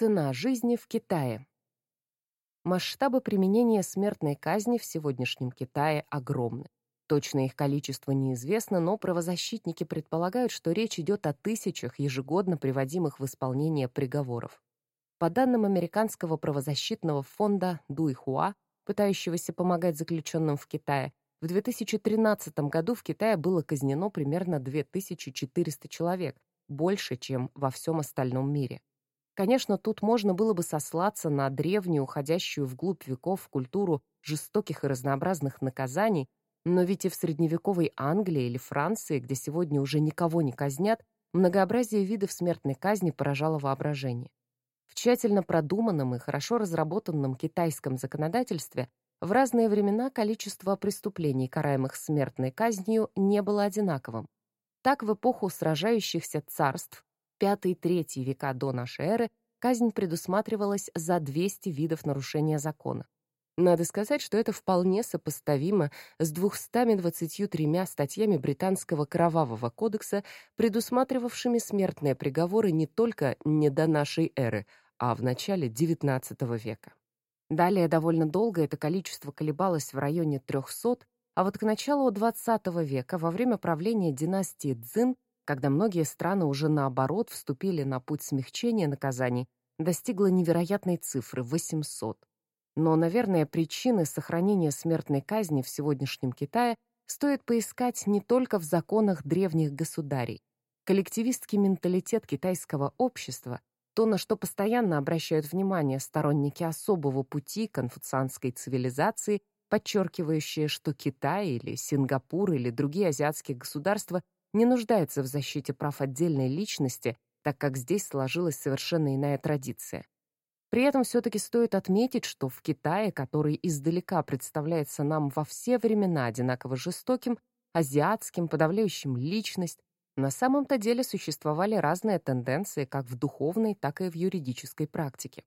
Цена жизни в Китае. Масштабы применения смертной казни в сегодняшнем Китае огромны. Точное их количество неизвестно, но правозащитники предполагают, что речь идет о тысячах ежегодно приводимых в исполнение приговоров. По данным американского правозащитного фонда Дуйхуа, пытающегося помогать заключенным в Китае, в 2013 году в Китае было казнено примерно 2400 человек, больше, чем во всем остальном мире. Конечно, тут можно было бы сослаться на древнюю, уходящую вглубь веков культуру жестоких и разнообразных наказаний, но ведь и в средневековой Англии или Франции, где сегодня уже никого не казнят, многообразие видов смертной казни поражало воображение. В тщательно продуманном и хорошо разработанном китайском законодательстве в разные времена количество преступлений, караемых смертной казнью, не было одинаковым. Так, в эпоху сражающихся царств V-III века до нашей эры казнь предусматривалась за 200 видов нарушения закона. Надо сказать, что это вполне сопоставимо с 223 статьями британского Кровавого кодекса, предусматривавшими смертные приговоры не только не до нашей эры, а в начале XIX века. Далее довольно долго это количество колебалось в районе 300, а вот к началу XX века, во время правления династии Цзин, когда многие страны уже наоборот вступили на путь смягчения наказаний, достигла невероятной цифры — 800. Но, наверное, причины сохранения смертной казни в сегодняшнем Китае стоит поискать не только в законах древних государей. Коллективистский менталитет китайского общества, то, на что постоянно обращают внимание сторонники особого пути конфуцианской цивилизации, подчеркивающие, что Китай или Сингапур или другие азиатские государства не нуждается в защите прав отдельной личности, так как здесь сложилась совершенно иная традиция. При этом все-таки стоит отметить, что в Китае, который издалека представляется нам во все времена одинаково жестоким, азиатским, подавляющим личность, на самом-то деле существовали разные тенденции как в духовной, так и в юридической практике.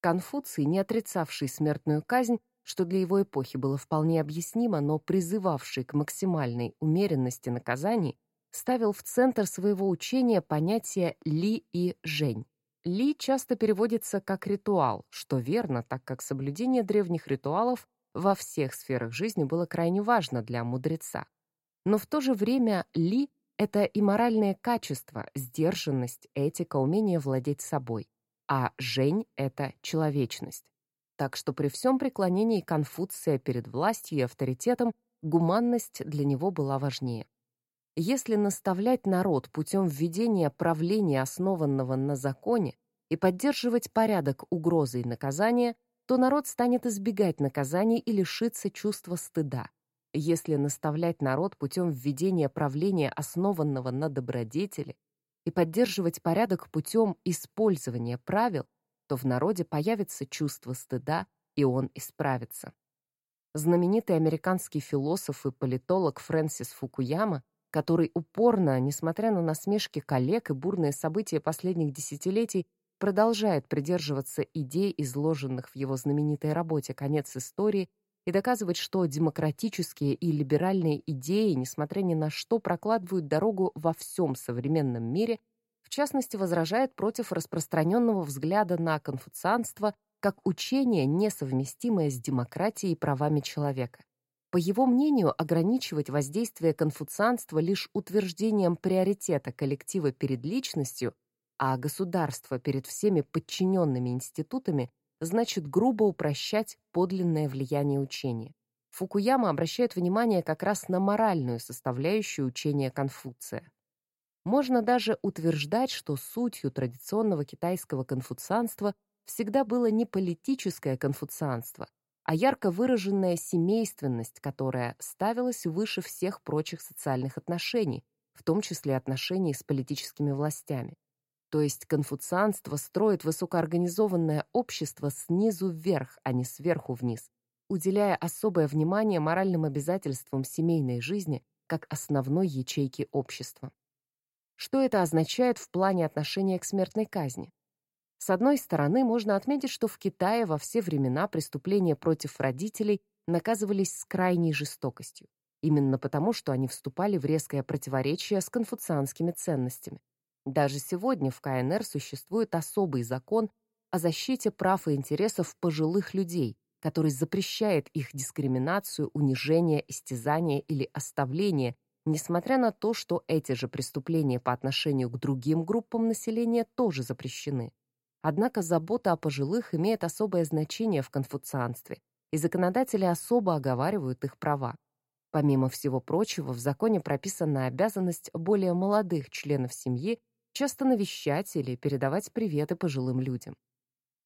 Конфуций, не отрицавший смертную казнь, что для его эпохи было вполне объяснимо, но призывавший к максимальной умеренности наказаний, ставил в центр своего учения понятие «ли» и «жень». «Ли» часто переводится как «ритуал», что верно, так как соблюдение древних ритуалов во всех сферах жизни было крайне важно для мудреца. Но в то же время «ли» — это и моральные качества, сдержанность, этика, умение владеть собой. А «жень» — это человечность. Так что при всем преклонении Конфуция перед властью и авторитетом гуманность для него была важнее. Если наставлять народ путем введения правления, основанного на законе, и поддерживать порядок угрозой наказания, то народ станет избегать наказаний и лишиться чувства стыда. Если наставлять народ путем введения правления, основанного на добродетели, и поддерживать порядок путем использования правил, то в народе появится чувство стыда, и он исправится. Знаменитый американский философ и политолог Фрэнсис Фукуяма который упорно, несмотря на насмешки коллег и бурные события последних десятилетий, продолжает придерживаться идей, изложенных в его знаменитой работе «Конец истории», и доказывать, что демократические и либеральные идеи, несмотря ни на что, прокладывают дорогу во всем современном мире, в частности, возражает против распространенного взгляда на конфуцианство как учение, несовместимое с демократией и правами человека. По его мнению, ограничивать воздействие конфуцианства лишь утверждением приоритета коллектива перед личностью, а государства перед всеми подчиненными институтами, значит грубо упрощать подлинное влияние учения. Фукуяма обращает внимание как раз на моральную составляющую учения Конфуция. Можно даже утверждать, что сутью традиционного китайского конфуцианства всегда было не политическое конфуцианство, а ярко выраженная семейственность, которая ставилась выше всех прочих социальных отношений, в том числе отношений с политическими властями. То есть конфуцианство строит высокоорганизованное общество снизу вверх, а не сверху вниз, уделяя особое внимание моральным обязательствам семейной жизни как основной ячейке общества. Что это означает в плане отношения к смертной казни? С одной стороны, можно отметить, что в Китае во все времена преступления против родителей наказывались с крайней жестокостью, именно потому, что они вступали в резкое противоречие с конфуцианскими ценностями. Даже сегодня в КНР существует особый закон, о защите прав и интересов пожилых людей, который запрещает их дискриминацию, унижение, истязание или оставление, несмотря на то, что эти же преступления по отношению к другим группам населения тоже запрещены. Однако забота о пожилых имеет особое значение в конфуцианстве, и законодатели особо оговаривают их права. Помимо всего прочего, в законе прописана обязанность более молодых членов семьи часто навещать или передавать приветы пожилым людям.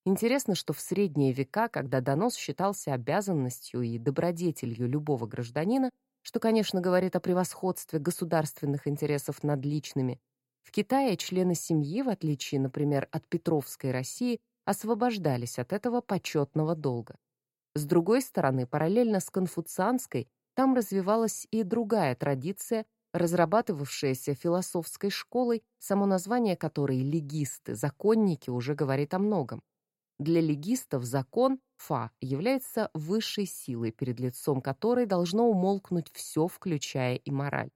Интересно, что в средние века, когда донос считался обязанностью и добродетелью любого гражданина, что, конечно, говорит о превосходстве государственных интересов над личными, в Китае члены семьи, в отличие, например, от Петровской России, освобождались от этого почетного долга. С другой стороны, параллельно с конфуцианской, там развивалась и другая традиция, разрабатывавшаяся философской школой, само название которой «легисты», «законники» уже говорит о многом. Для легистов закон, фа, является высшей силой, перед лицом которой должно умолкнуть все, включая и мораль.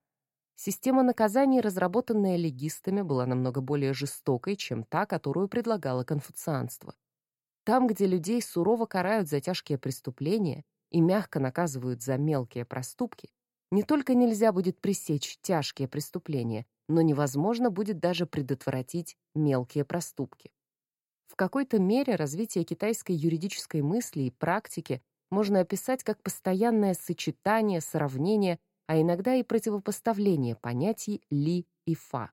Система наказаний, разработанная легистами, была намного более жестокой, чем та, которую предлагало конфуцианство. Там, где людей сурово карают за тяжкие преступления и мягко наказывают за мелкие проступки, не только нельзя будет пресечь тяжкие преступления, но невозможно будет даже предотвратить мелкие проступки. В какой-то мере развитие китайской юридической мысли и практики можно описать как постоянное сочетание, сравнение, а иногда и противопоставление понятий «ли» и «фа».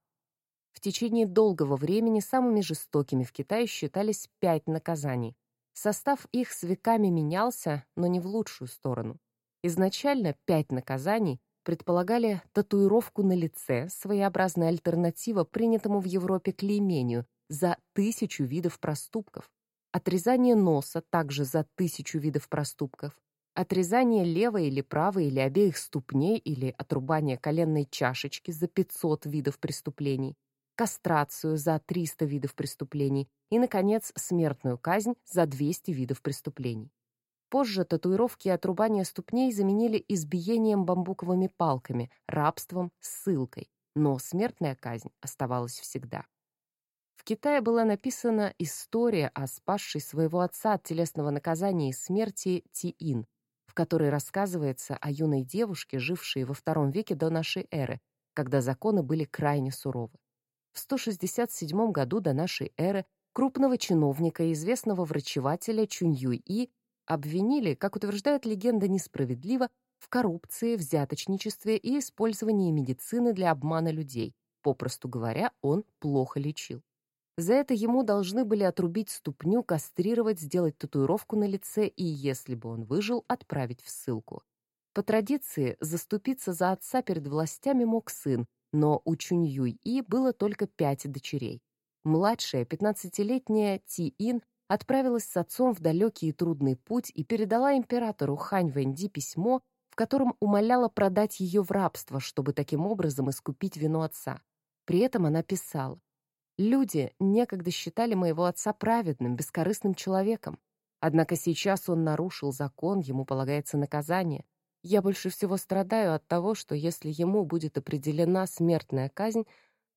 В течение долгого времени самыми жестокими в Китае считались пять наказаний. Состав их с веками менялся, но не в лучшую сторону. Изначально пять наказаний предполагали татуировку на лице, своеобразная альтернатива принятому в Европе клеймению, за тысячу видов проступков, отрезание носа также за тысячу видов проступков, отрезание левой или правой или обеих ступней или отрубание коленной чашечки за 500 видов преступлений, кастрацию за 300 видов преступлений и, наконец, смертную казнь за 200 видов преступлений. Позже татуировки и отрубание ступней заменили избиением бамбуковыми палками, рабством, ссылкой, но смертная казнь оставалась всегда. В Китае была написана история о спасшей своего отца от телесного наказания и смерти Тиин, которой рассказывается о юной девушке, жившей во втором веке до нашей эры, когда законы были крайне суровы. В 167 году до нашей эры крупного чиновника и известного врачевателя Чунь-Юй-И обвинили, как утверждает легенда несправедливо, в коррупции, взяточничестве и использовании медицины для обмана людей. Попросту говоря, он плохо лечил. За это ему должны были отрубить ступню, кастрировать, сделать татуировку на лице и, если бы он выжил, отправить в ссылку. По традиции, заступиться за отца перед властями мог сын, но у Чунь-Юй-И было только пять дочерей. Младшая, 15-летняя Ти-Ин, отправилась с отцом в далекий и трудный путь и передала императору Хань Вэнди письмо, в котором умоляла продать ее в рабство, чтобы таким образом искупить вину отца. При этом она писала Люди некогда считали моего отца праведным, бескорыстным человеком. Однако сейчас он нарушил закон, ему полагается наказание. Я больше всего страдаю от того, что если ему будет определена смертная казнь,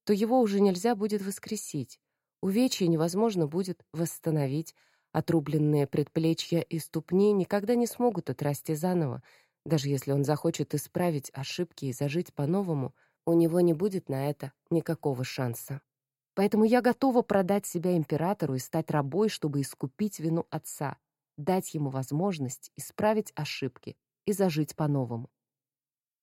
то его уже нельзя будет воскресить. Увечья невозможно будет восстановить. Отрубленные предплечья и ступни никогда не смогут отрасти заново. Даже если он захочет исправить ошибки и зажить по-новому, у него не будет на это никакого шанса. Поэтому я готова продать себя императору и стать рабой, чтобы искупить вину отца, дать ему возможность исправить ошибки и зажить по-новому.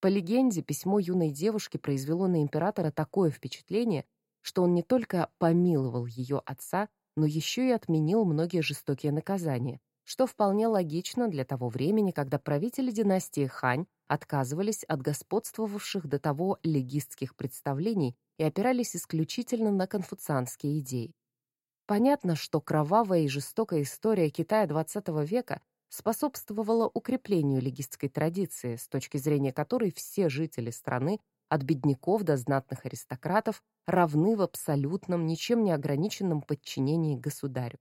По легенде, письмо юной девушки произвело на императора такое впечатление, что он не только помиловал ее отца, но еще и отменил многие жестокие наказания, что вполне логично для того времени, когда правители династии Хань отказывались от господствовавших до того легистских представлений и опирались исключительно на конфуцианские идеи. Понятно, что кровавая и жестокая история Китая XX века способствовала укреплению легистской традиции, с точки зрения которой все жители страны, от бедняков до знатных аристократов, равны в абсолютном, ничем не ограниченном подчинении государю.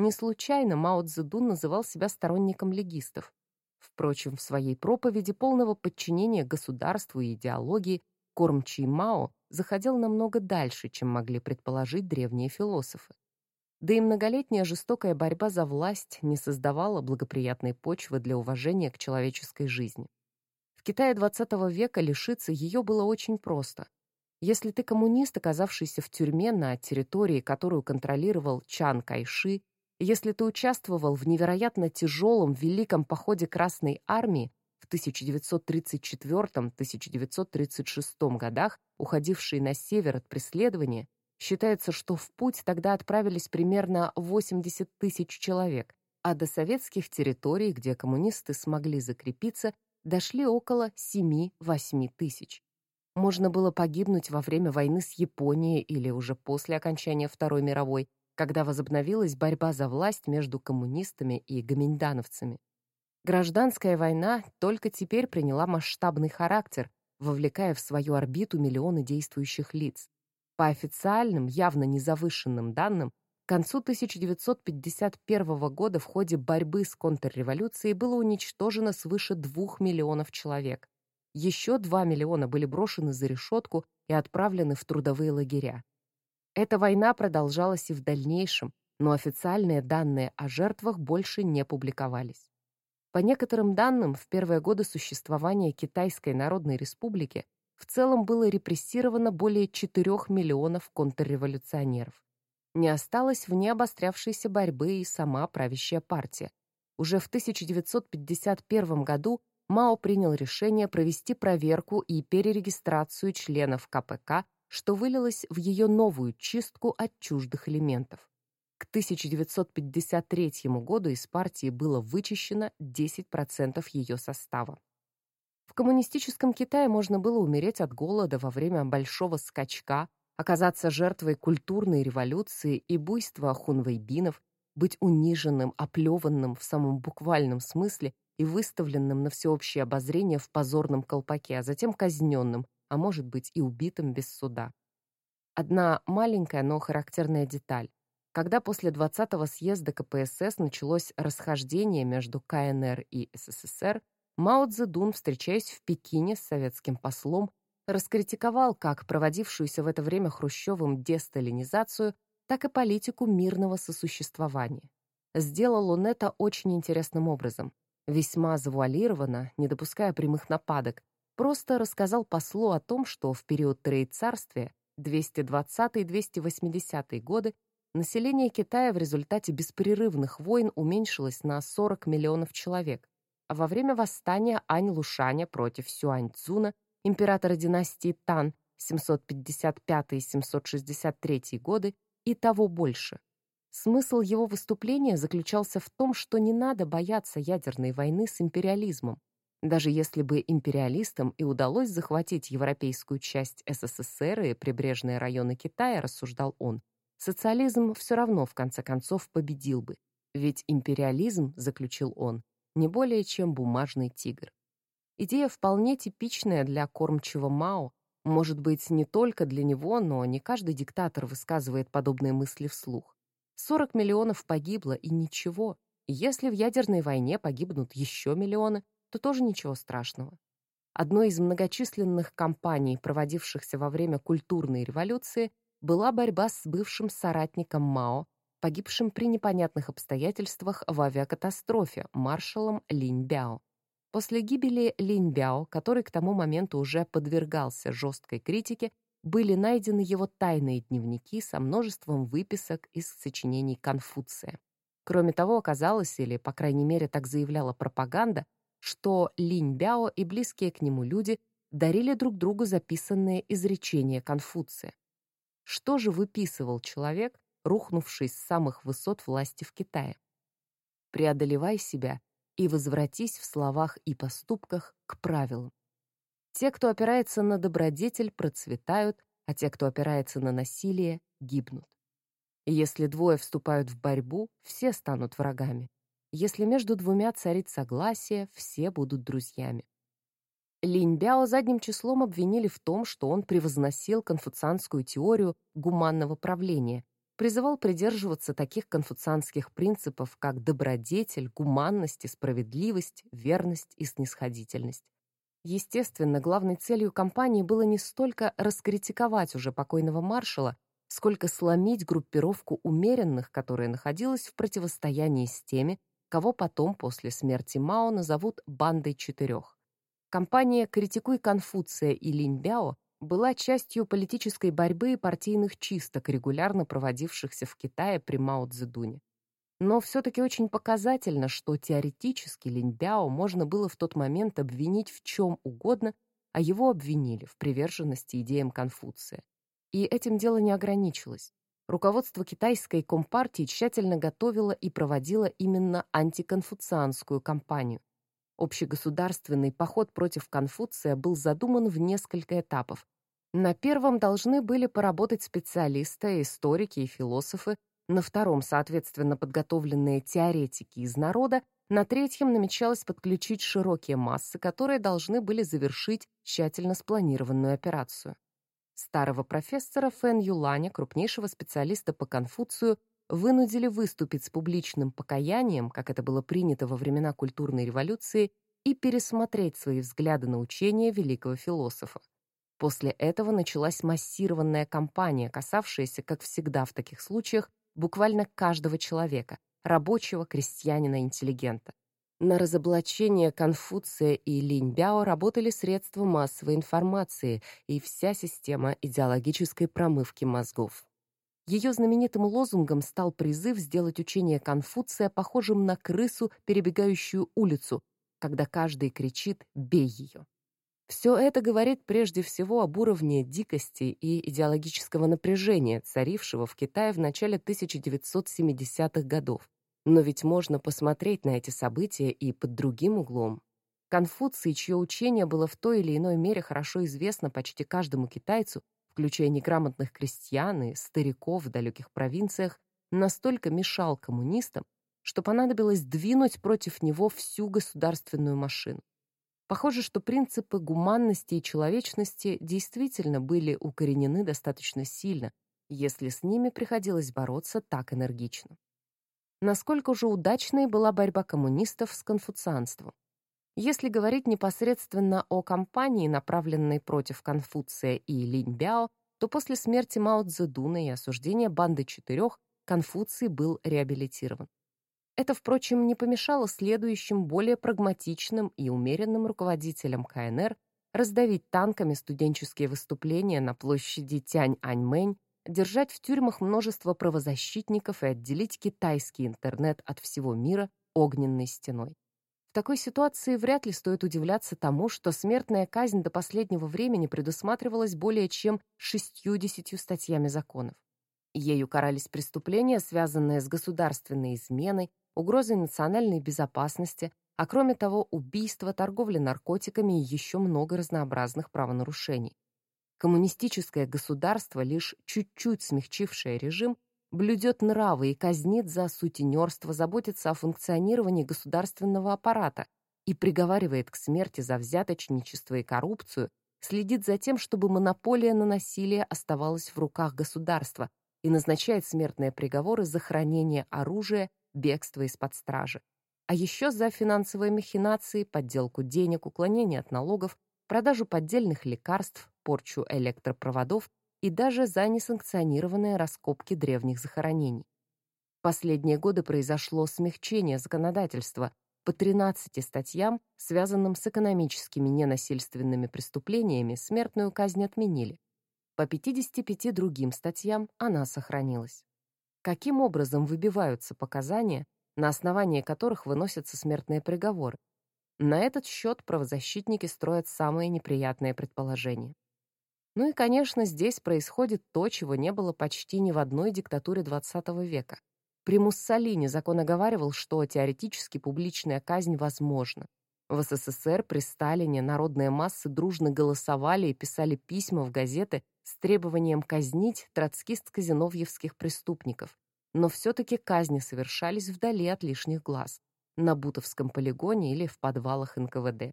Не случайно Мао Цзэдун называл себя сторонником легистов. Впрочем, в своей проповеди полного подчинения государству и идеологии кормчий Мао заходил намного дальше, чем могли предположить древние философы. да и многолетняя жестокая борьба за власть не создавала благоприятной почвы для уважения к человеческой жизни. В Китае XX века лишиться ее было очень просто. Если ты коммунист, оказавшийся в тюрьме на территории, которую контролировал Чан Кайши, если ты участвовал в невероятно тяжелом великом походе Красной Армии в 1934-1936 годах, уходивший на север от преследования, Считается, что в путь тогда отправились примерно 80 тысяч человек, а до советских территорий, где коммунисты смогли закрепиться, дошли около 7-8 тысяч. Можно было погибнуть во время войны с Японией или уже после окончания Второй мировой, когда возобновилась борьба за власть между коммунистами и гоминдановцами. Гражданская война только теперь приняла масштабный характер, вовлекая в свою орбиту миллионы действующих лиц. По официальным, явно незавышенным данным, к концу 1951 года в ходе борьбы с контрреволюцией было уничтожено свыше 2 миллионов человек. Еще 2 миллиона были брошены за решетку и отправлены в трудовые лагеря. Эта война продолжалась и в дальнейшем, но официальные данные о жертвах больше не публиковались. По некоторым данным, в первые годы существования Китайской Народной Республики в целом было репрессировано более 4 миллионов контрреволюционеров. Не осталось вне обострявшейся борьбы и сама правящая партия. Уже в 1951 году Мао принял решение провести проверку и перерегистрацию членов КПК, что вылилось в ее новую чистку от чуждых элементов. К 1953 году из партии было вычищено 10% ее состава. В коммунистическом Китае можно было умереть от голода во время большого скачка, оказаться жертвой культурной революции и буйства хунвейбинов, быть униженным, оплеванным в самом буквальном смысле и выставленным на всеобщее обозрение в позорном колпаке, а затем казненным, а может быть и убитым без суда. Одна маленькая, но характерная деталь. Когда после 20-го съезда КПСС началось расхождение между КНР и СССР, Мао Цзэдун, встречаясь в Пекине с советским послом, раскритиковал как проводившуюся в это время Хрущевым десталинизацию, так и политику мирного сосуществования. Сделал он это очень интересным образом. Весьма завуалированно, не допуская прямых нападок, просто рассказал послу о том, что в период Троецарствия 220-280 годы население Китая в результате беспрерывных войн уменьшилось на 40 миллионов человек, а во время восстания Ань-Лушаня против Сюань-Цзуна, императора династии Тан 755-763 годы, и того больше. Смысл его выступления заключался в том, что не надо бояться ядерной войны с империализмом. Даже если бы империалистам и удалось захватить европейскую часть СССР и прибрежные районы Китая, рассуждал он, социализм все равно в конце концов победил бы. Ведь империализм, заключил он, не более чем бумажный тигр. Идея вполне типичная для кормчего Мао, может быть, не только для него, но не каждый диктатор высказывает подобные мысли вслух. 40 миллионов погибло, и ничего. если в ядерной войне погибнут еще миллионы, то тоже ничего страшного. Одной из многочисленных кампаний, проводившихся во время культурной революции, была борьба с бывшим соратником Мао погибшим при непонятных обстоятельствах в авиакатастрофе маршалом Линь Бяо. После гибели Линь Бяо, который к тому моменту уже подвергался жесткой критике, были найдены его тайные дневники со множеством выписок из сочинений Конфуция. Кроме того, оказалось, или, по крайней мере, так заявляла пропаганда, что Линь Бяо и близкие к нему люди дарили друг другу записанные изречения Конфуция. Что же выписывал человек, рухнувший с самых высот власти в Китае. Преодолевай себя и возвратись в словах и поступках к правилам. Те, кто опирается на добродетель, процветают, а те, кто опирается на насилие, гибнут. если двое вступают в борьбу, все станут врагами. Если между двумя царит согласие, все будут друзьями. Линь Бяо задним числом обвинили в том, что он превозносил конфуцианскую теорию гуманного правления, призывал придерживаться таких конфуцианских принципов, как добродетель, гуманность и справедливость, верность и снисходительность. Естественно, главной целью кампании было не столько раскритиковать уже покойного маршала, сколько сломить группировку умеренных, которая находилась в противостоянии с теми, кого потом после смерти Мао назовут «бандой четырех». Компания «Критикуй Конфуция» и Линьбяо была частью политической борьбы и партийных чисток, регулярно проводившихся в Китае при Мао Цзэдуне. Но все-таки очень показательно, что теоретически Линьбяо можно было в тот момент обвинить в чем угодно, а его обвинили в приверженности идеям Конфуция. И этим дело не ограничилось. Руководство китайской компартии тщательно готовило и проводило именно антиконфуцианскую кампанию. Общегосударственный поход против Конфуция был задуман в несколько этапов. На первом должны были поработать специалисты, историки и философы, на втором, соответственно, подготовленные теоретики из народа, на третьем намечалось подключить широкие массы, которые должны были завершить тщательно спланированную операцию. Старого профессора Фэн Юланя, крупнейшего специалиста по Конфуцию, вынудили выступить с публичным покаянием, как это было принято во времена культурной революции, и пересмотреть свои взгляды на учение великого философа. После этого началась массированная кампания, касавшаяся, как всегда в таких случаях, буквально каждого человека, рабочего, крестьянина, интеллигента. На разоблачение Конфуция и Линьбяо работали средства массовой информации и вся система идеологической промывки мозгов. Ее знаменитым лозунгом стал призыв сделать учение Конфуция похожим на крысу, перебегающую улицу, когда каждый кричит «бей ее». Все это говорит прежде всего об уровне дикости и идеологического напряжения, царившего в Китае в начале 1970-х годов. Но ведь можно посмотреть на эти события и под другим углом. Конфуций, чье учение было в той или иной мере хорошо известно почти каждому китайцу, включая неграмотных крестьян и стариков в далеких провинциях, настолько мешал коммунистам, что понадобилось двинуть против него всю государственную машину. Похоже, что принципы гуманности и человечности действительно были укоренены достаточно сильно, если с ними приходилось бороться так энергично. Насколько же удачной была борьба коммунистов с конфуцианством? Если говорить непосредственно о кампании, направленной против Конфуция и Линьбяо, то после смерти Мао Цзэдуна и осуждения банды четырех Конфуций был реабилитирован. Это, впрочем, не помешало следующим, более прагматичным и умеренным руководителям КНР раздавить танками студенческие выступления на площади Тянь-Аньмэнь, держать в тюрьмах множество правозащитников и отделить китайский интернет от всего мира огненной стеной. В такой ситуации вряд ли стоит удивляться тому, что смертная казнь до последнего времени предусматривалась более чем шестью-десятью статьями законов. Ею карались преступления, связанные с государственной изменой, угрозой национальной безопасности, а кроме того убийство, торговля наркотиками и еще много разнообразных правонарушений. Коммунистическое государство, лишь чуть-чуть смягчившее режим, блюдет нравы и казнит за сутенерство, заботится о функционировании государственного аппарата и приговаривает к смерти за взяточничество и коррупцию, следит за тем, чтобы монополия на насилие оставалась в руках государства и назначает смертные приговоры за хранение оружия бегство из-под стражи. А еще за финансовые махинации, подделку денег, уклонение от налогов, продажу поддельных лекарств, порчу электропроводов и даже за несанкционированные раскопки древних захоронений. В последние годы произошло смягчение законодательства. По 13 статьям, связанным с экономическими ненасильственными преступлениями, смертную казнь отменили. По 55 другим статьям она сохранилась каким образом выбиваются показания, на основании которых выносятся смертные приговоры. На этот счет правозащитники строят самые неприятные предположения. Ну и, конечно, здесь происходит то, чего не было почти ни в одной диктатуре XX века. При Муссолини закон оговаривал, что теоретически публичная казнь возможна. В СССР при Сталине народные массы дружно голосовали и писали письма в газеты с требованием казнить троцкист-казиновьевских преступников. Но все-таки казни совершались вдали от лишних глаз, на Бутовском полигоне или в подвалах НКВД.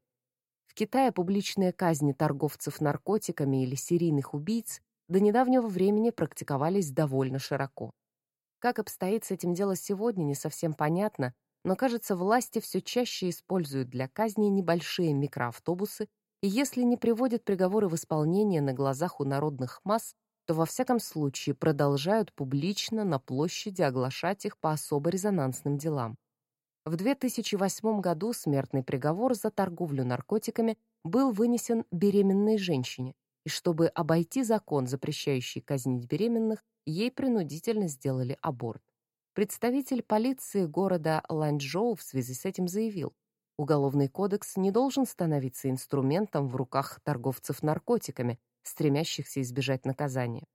В Китае публичные казни торговцев наркотиками или серийных убийц до недавнего времени практиковались довольно широко. Как обстоит с этим дело сегодня, не совсем понятно, но, кажется, власти все чаще используют для казни небольшие микроавтобусы и если не приводят приговоры в исполнение на глазах у народных масс, то во всяком случае продолжают публично на площади оглашать их по особо резонансным делам. В 2008 году смертный приговор за торговлю наркотиками был вынесен беременной женщине, и чтобы обойти закон, запрещающий казнить беременных, ей принудительно сделали аборт. Представитель полиции города Ланчжоу в связи с этим заявил, Уголовный кодекс не должен становиться инструментом в руках торговцев наркотиками, стремящихся избежать наказания.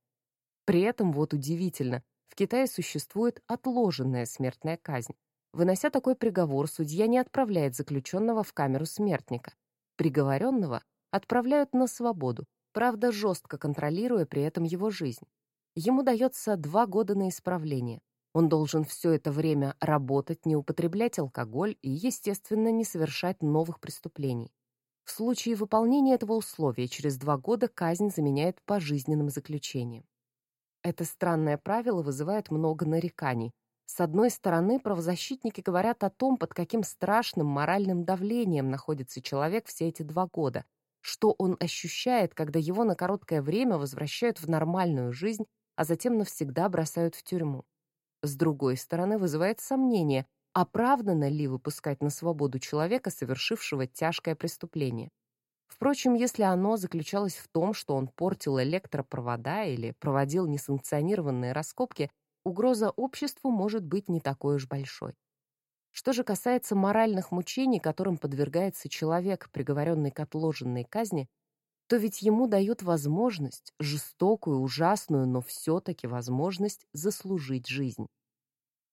При этом, вот удивительно, в Китае существует отложенная смертная казнь. Вынося такой приговор, судья не отправляет заключенного в камеру смертника. Приговоренного отправляют на свободу, правда, жестко контролируя при этом его жизнь. Ему дается два года на исправление. Он должен все это время работать, не употреблять алкоголь и, естественно, не совершать новых преступлений. В случае выполнения этого условия через два года казнь заменяет пожизненным заключением. Это странное правило вызывает много нареканий, с одной стороны, правозащитники говорят о том, под каким страшным моральным давлением находится человек все эти два года, что он ощущает, когда его на короткое время возвращают в нормальную жизнь, а затем навсегда бросают в тюрьму. С другой стороны, вызывает сомнение, оправдано ли выпускать на свободу человека, совершившего тяжкое преступление. Впрочем, если оно заключалось в том, что он портил электропровода или проводил несанкционированные раскопки, угроза обществу может быть не такой уж большой. Что же касается моральных мучений, которым подвергается человек, приговоренный к отложенной казни, то ведь ему дают возможность, жестокую, ужасную, но все-таки возможность заслужить жизнь.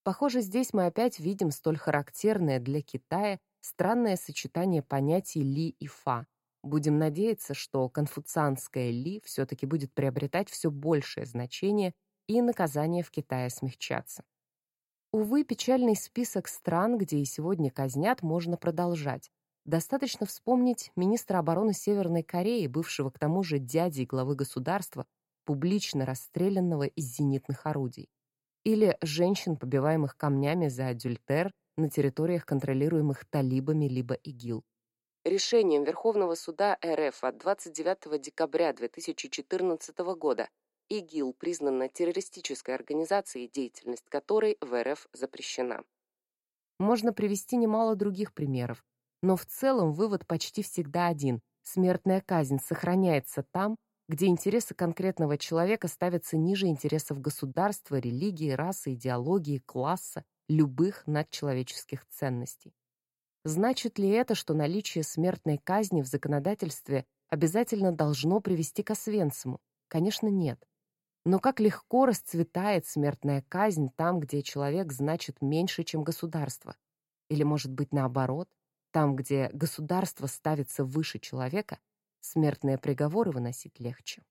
Похоже, здесь мы опять видим столь характерное для Китая странное сочетание понятий «ли» и «фа». Будем надеяться, что конфуцианское «ли» все-таки будет приобретать все большее значение и наказания в Китае смягчаться. Увы, печальный список стран, где и сегодня казнят, можно продолжать. Достаточно вспомнить министра обороны Северной Кореи, бывшего к тому же дядей главы государства, публично расстрелянного из зенитных орудий. Или женщин, побиваемых камнями за адюльтер на территориях, контролируемых талибами либо ИГИЛ. Решением Верховного суда РФ от 29 декабря 2014 года ИГИЛ признана террористической организацией, деятельность которой в РФ запрещена. Можно привести немало других примеров, но в целом вывод почти всегда один. Смертная казнь сохраняется там, где интересы конкретного человека ставятся ниже интересов государства, религии, расы, идеологии, класса, любых надчеловеческих ценностей. Значит ли это, что наличие смертной казни в законодательстве обязательно должно привести к Освенциму? Конечно, нет. Но как легко расцветает смертная казнь там, где человек значит меньше, чем государство. Или, может быть, наоборот, там, где государство ставится выше человека, смертные приговоры выносить легче.